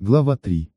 Глава 3.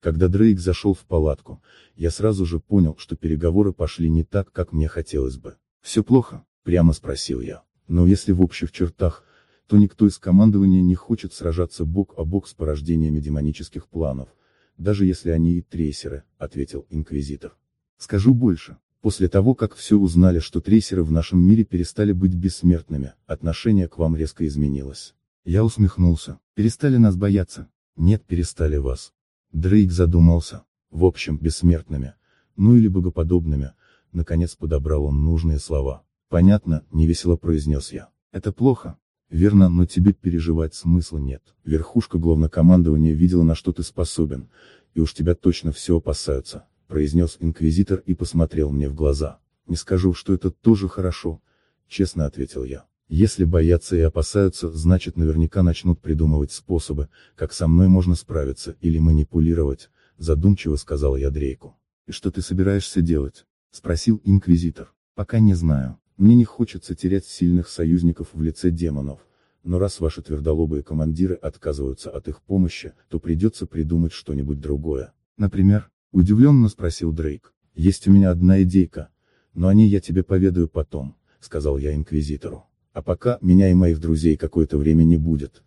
Когда Дрейк зашел в палатку, я сразу же понял, что переговоры пошли не так, как мне хотелось бы. «Все плохо?» – прямо спросил я. Но если в общих чертах, то никто из командования не хочет сражаться бок о бок с порождениями демонических планов, даже если они и трейсеры, ответил Инквизитор. Скажу больше. После того, как все узнали, что трейсеры в нашем мире перестали быть бессмертными, отношение к вам резко изменилось. Я усмехнулся. Перестали нас бояться. Нет, перестали вас. Дрейк задумался. В общем, бессмертными. Ну или богоподобными. Наконец подобрал он нужные слова. Понятно, невесело произнес я. Это плохо. Верно, но тебе переживать смысла нет. Верхушка главнокомандования видела, на что ты способен, и уж тебя точно все опасаются, произнес инквизитор и посмотрел мне в глаза. Не скажу, что это тоже хорошо, честно ответил я. Если боятся и опасаются, значит наверняка начнут придумывать способы, как со мной можно справиться или манипулировать, задумчиво сказал я Дрейку. И что ты собираешься делать? Спросил инквизитор. Пока не знаю. Мне не хочется терять сильных союзников в лице демонов, но раз ваши твердолобые командиры отказываются от их помощи, то придется придумать что-нибудь другое. Например, удивленно спросил Дрейк. Есть у меня одна идейка, но о ней я тебе поведаю потом, сказал я инквизитору. А пока, меня и моих друзей какое-то время не будет.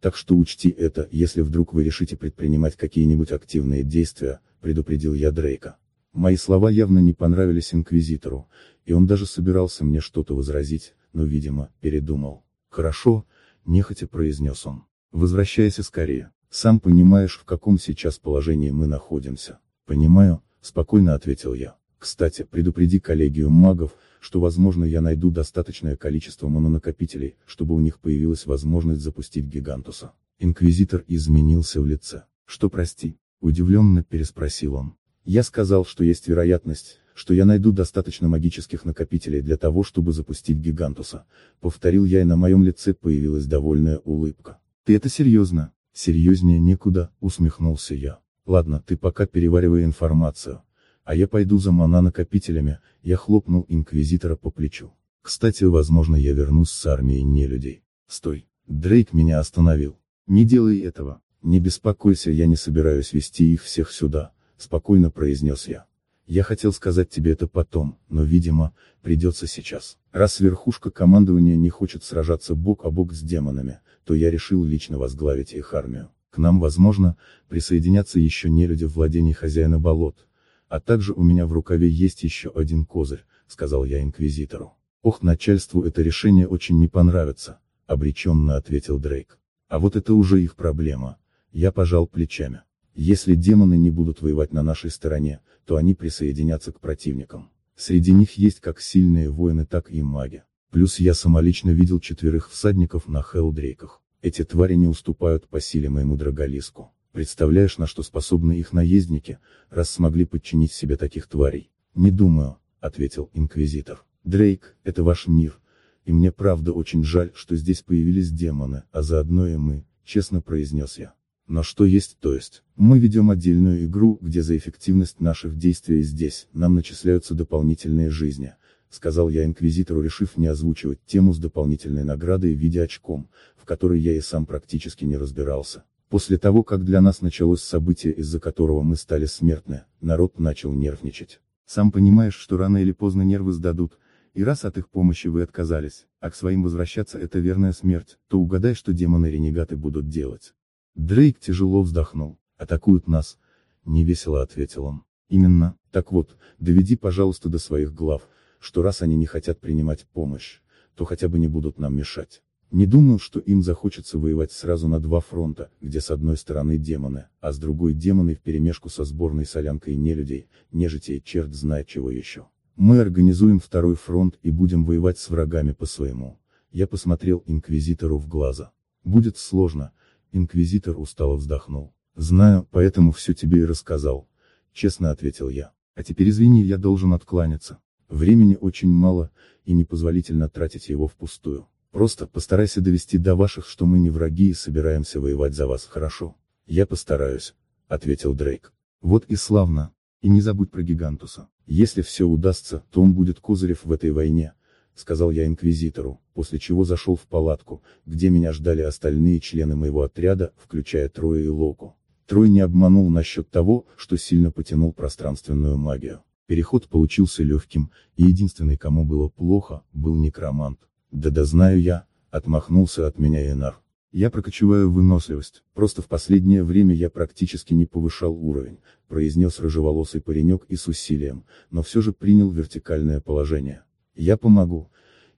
Так что учти это, если вдруг вы решите предпринимать какие-нибудь активные действия, предупредил я Дрейка. Мои слова явно не понравились инквизитору, и он даже собирался мне что-то возразить, но, видимо, передумал. «Хорошо», — нехотя произнес он. «Возвращайся скорее. Сам понимаешь, в каком сейчас положении мы находимся». «Понимаю», — спокойно ответил я. «Кстати, предупреди коллегию магов, что возможно я найду достаточное количество мононакопителей, чтобы у них появилась возможность запустить Гигантуса». Инквизитор изменился в лице. «Что прости?» — удивленно переспросил он. Я сказал, что есть вероятность, что я найду достаточно магических накопителей для того, чтобы запустить Гигантуса. Повторил я и на моем лице появилась довольная улыбка. Ты это серьезно? Серьезнее некуда, усмехнулся я. Ладно, ты пока переваривай информацию. А я пойду за мана-накопителями, я хлопнул инквизитора по плечу. Кстати, возможно я вернусь с армией нелюдей. Стой. Дрейк меня остановил. Не делай этого. Не беспокойся, я не собираюсь вести их всех сюда спокойно произнес я. Я хотел сказать тебе это потом, но, видимо, придется сейчас. Раз верхушка командования не хочет сражаться бок о бок с демонами, то я решил лично возглавить их армию. К нам, возможно, присоединятся еще нелюди владении хозяина болот. А также у меня в рукаве есть еще один козырь, сказал я инквизитору. Ох, начальству это решение очень не понравится, обреченно ответил Дрейк. А вот это уже их проблема. Я пожал плечами. Если демоны не будут воевать на нашей стороне, то они присоединятся к противникам. Среди них есть как сильные воины, так и маги. Плюс я самолично видел четверых всадников на Хелдрейках. Эти твари не уступают по силе моему драголиску. Представляешь, на что способны их наездники, раз смогли подчинить себе таких тварей? Не думаю, ответил инквизитор. Дрейк, это ваш мир. И мне правда очень жаль, что здесь появились демоны, а заодно и мы, честно произнес я. Но что есть, то есть. Мы ведем отдельную игру, где за эффективность наших действий здесь, нам начисляются дополнительные жизни, сказал я инквизитору, решив не озвучивать тему с дополнительной наградой в виде очком, в которой я и сам практически не разбирался. После того, как для нас началось событие, из-за которого мы стали смертны, народ начал нервничать. Сам понимаешь, что рано или поздно нервы сдадут, и раз от их помощи вы отказались, а к своим возвращаться это верная смерть, то угадай, что демоны-ренегаты будут делать. Дрейк тяжело вздохнул. «Атакуют нас», — невесело ответил он. «Именно, так вот, доведи, пожалуйста, до своих глав, что раз они не хотят принимать помощь, то хотя бы не будут нам мешать. Не думаю, что им захочется воевать сразу на два фронта, где с одной стороны демоны, а с другой демоны вперемешку со сборной солянкой нелюдей, нежити и черт знает чего еще. Мы организуем второй фронт и будем воевать с врагами по своему. Я посмотрел инквизитору в глаза. Будет сложно, Инквизитор устало вздохнул. Знаю, поэтому все тебе и рассказал. Честно ответил я. А теперь извини, я должен откланяться. Времени очень мало, и непозволительно тратить его впустую. Просто постарайся довести до ваших, что мы не враги и собираемся воевать за вас, хорошо? Я постараюсь, ответил Дрейк. Вот и славно. И не забудь про Гигантуса. Если все удастся, то он будет Козырев в этой войне, сказал я инквизитору, после чего зашел в палатку, где меня ждали остальные члены моего отряда, включая Троя и Локу. Трой не обманул насчет того, что сильно потянул пространственную магию. Переход получился легким, и единственный, кому было плохо, был некромант. Да-да знаю я, отмахнулся от меня Инар. Я прокачиваю выносливость, просто в последнее время я практически не повышал уровень, произнес рыжеволосый паренек и с усилием, но все же принял вертикальное положение. Я помогу.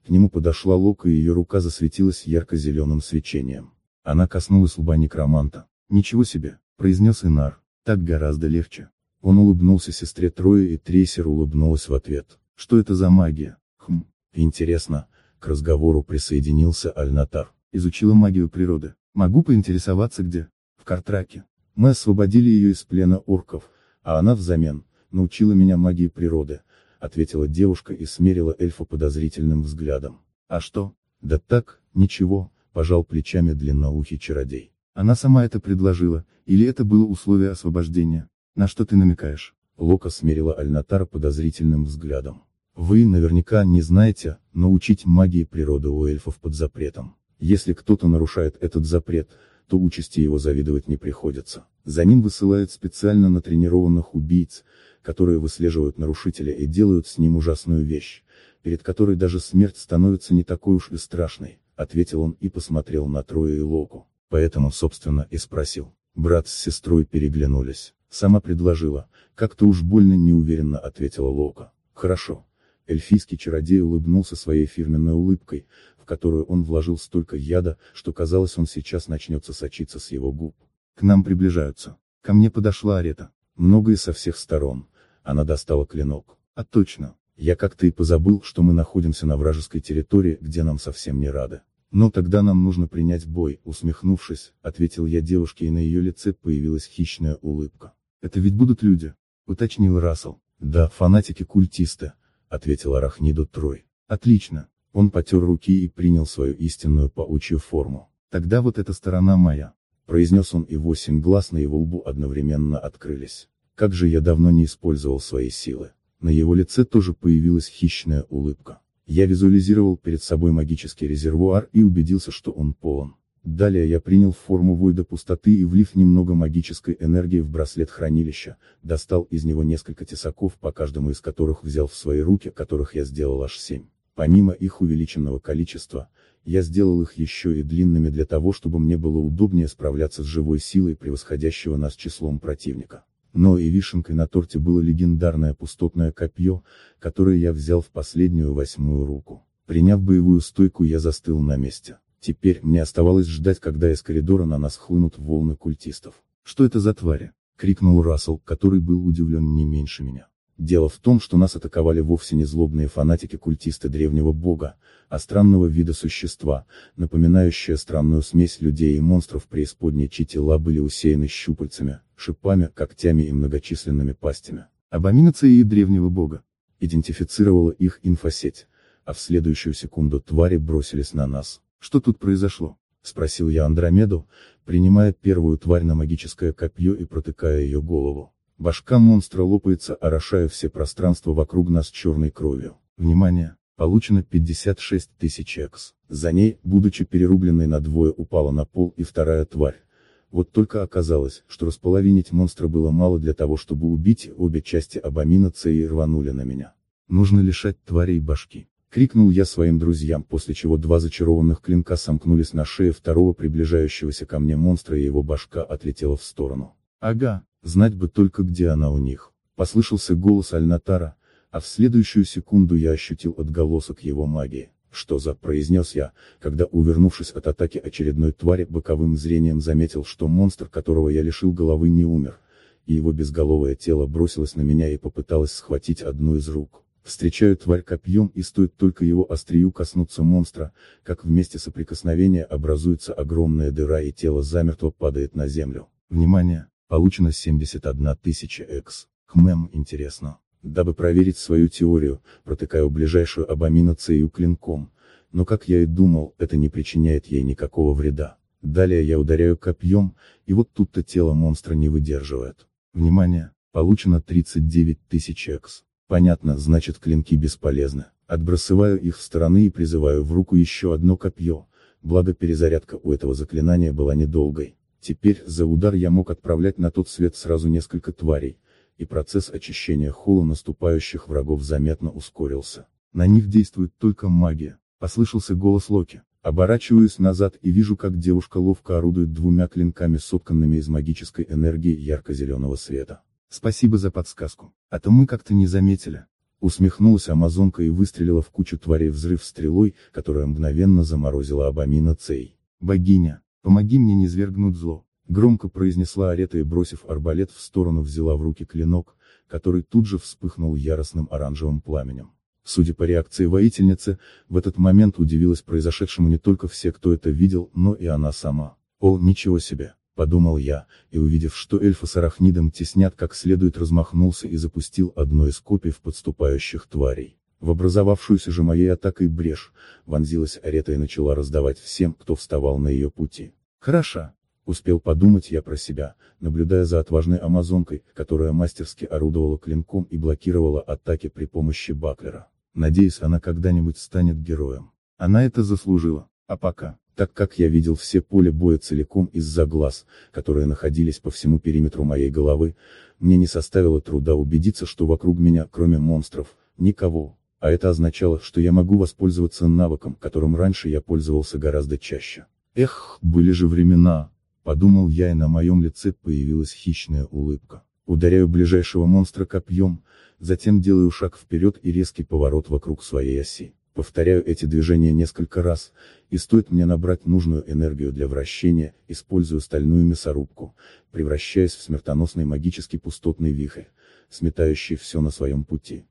К нему подошла Лока и ее рука засветилась ярко-зеленым свечением. Она коснулась лба некроманта. Ничего себе, произнес Инар, так гораздо легче. Он улыбнулся сестре Трое и Трейсер улыбнулась в ответ. Что это за магия? Хм, интересно. К разговору присоединился Альнатар. Изучила магию природы. Могу поинтересоваться где? В Картраке. Мы освободили ее из плена орков, а она взамен, научила меня магии природы, ответила девушка и смерила эльфа подозрительным взглядом. А что? Да так, ничего, пожал плечами длинноухий чародей. Она сама это предложила, или это было условие освобождения? На что ты намекаешь? Лока смерила Альнатара подозрительным взглядом. Вы наверняка не знаете, но учить магии природы у эльфов под запретом. Если кто-то нарушает этот запрет, то участи его завидовать не приходится. За ним высылают специально натренированных убийц, которые выслеживают нарушителя и делают с ним ужасную вещь, перед которой даже смерть становится не такой уж и страшной, ответил он и посмотрел на Троя и Локу. Поэтому, собственно, и спросил. Брат с сестрой переглянулись. Сама предложила, как-то уж больно неуверенно ответила Лока. Хорошо. Эльфийский чародей улыбнулся своей фирменной улыбкой, в которую он вложил столько яда, что казалось он сейчас начнется сочиться с его губ. К нам приближаются. Ко мне подошла Арета. Многое со всех сторон. Она достала клинок. А точно. Я как-то и позабыл, что мы находимся на вражеской территории, где нам совсем не рады. Но тогда нам нужно принять бой, усмехнувшись, ответил я девушке и на ее лице появилась хищная улыбка. Это ведь будут люди, уточнил Рассел. Да, фанатики-культисты, ответил Арахниду Трой. Отлично. Он потер руки и принял свою истинную паучью форму. Тогда вот эта сторона моя. Произнес он и восемь глаз на его лбу одновременно открылись. Как же я давно не использовал свои силы. На его лице тоже появилась хищная улыбка. Я визуализировал перед собой магический резервуар и убедился, что он полон. Далее я принял форму войда пустоты и влив немного магической энергии в браслет хранилища, достал из него несколько тесаков, по каждому из которых взял в свои руки, которых я сделал аж семь. Помимо их увеличенного количества, я сделал их еще и длинными для того, чтобы мне было удобнее справляться с живой силой превосходящего нас числом противника. Но и вишенкой на торте было легендарное пустотное копье, которое я взял в последнюю восьмую руку. Приняв боевую стойку я застыл на месте. Теперь мне оставалось ждать, когда из коридора на нас хлынут волны культистов. «Что это за твари?» — крикнул Рассел, который был удивлен не меньше меня. Дело в том, что нас атаковали вовсе не злобные фанатики-культисты древнего бога, а странного вида существа, напоминающие странную смесь людей и монстров преисподней чьи тела были усеяны щупальцами, шипами, когтями и многочисленными пастями. Абоминации древнего бога. Идентифицировала их инфосеть. А в следующую секунду твари бросились на нас. Что тут произошло? Спросил я Андромеду, принимая первую тварь на магическое копье и протыкая ее голову. Башка монстра лопается, орошая все пространство вокруг нас черной кровью. Внимание! Получено 56 тысяч экс. За ней, будучи перерубленной на двое, упала на пол и вторая тварь. Вот только оказалось, что располовинить монстра было мало для того, чтобы убить обе части абоминации и рванули на меня. Нужно лишать тварей башки. Крикнул я своим друзьям, после чего два зачарованных клинка сомкнулись на шее второго приближающегося ко мне монстра и его башка отлетела в сторону. Ага, Знать бы только где она у них. Послышался голос Альнатара, а в следующую секунду я ощутил отголосок его магии. Что за, произнес я, когда, увернувшись от атаки очередной твари, боковым зрением заметил, что монстр, которого я лишил головы, не умер, и его безголовое тело бросилось на меня и попыталось схватить одну из рук. Встречаю тварь копьем и стоит только его острию коснуться монстра, как вместе соприкосновения образуется огромная дыра и тело замертво падает на землю. Внимание! Получено 71 тысяча экс. Хмэм, интересно. Дабы проверить свою теорию, протыкаю ближайшую абоминацию клинком, но как я и думал, это не причиняет ей никакого вреда. Далее я ударяю копьем, и вот тут-то тело монстра не выдерживает. Внимание, получено 39 тысяч экс. Понятно, значит клинки бесполезны. Отбрасываю их в стороны и призываю в руку еще одно копье, благо перезарядка у этого заклинания была недолгой. Теперь, за удар я мог отправлять на тот свет сразу несколько тварей, и процесс очищения холла наступающих врагов заметно ускорился. На них действует только магия. Послышался голос Локи. Оборачиваюсь назад и вижу, как девушка ловко орудует двумя клинками, сотканными из магической энергии ярко-зеленого света. Спасибо за подсказку. А то мы как-то не заметили. Усмехнулась амазонка и выстрелила в кучу тварей взрыв стрелой, которая мгновенно заморозила Абамина Цей. «Богиня, помоги мне не свергнуть зло», громко произнесла Арета и бросив арбалет в сторону взяла в руки клинок, который тут же вспыхнул яростным оранжевым пламенем. Судя по реакции воительницы, в этот момент удивилась произошедшему не только все, кто это видел, но и она сама. О, ничего себе, подумал я, и увидев, что эльфа с арахнидом теснят как следует размахнулся и запустил одно из копий в подступающих тварей. В образовавшуюся же моей атакой брешь, вонзилась арета и начала раздавать всем, кто вставал на ее пути. Хорошо, успел подумать я про себя, наблюдая за отважной амазонкой, которая мастерски орудовала клинком и блокировала атаки при помощи баклера. Надеюсь, она когда-нибудь станет героем. Она это заслужила. А пока, так как я видел все поле боя целиком из-за глаз, которые находились по всему периметру моей головы, мне не составило труда убедиться, что вокруг меня, кроме монстров, никого. А это означало, что я могу воспользоваться навыком, которым раньше я пользовался гораздо чаще. Эх, были же времена, подумал я и на моем лице появилась хищная улыбка. Ударяю ближайшего монстра копьем, затем делаю шаг вперед и резкий поворот вокруг своей оси. Повторяю эти движения несколько раз, и стоит мне набрать нужную энергию для вращения, использую стальную мясорубку, превращаясь в смертоносный магический пустотный вихрь, сметающий все на своем пути.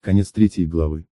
Конец третьей главы.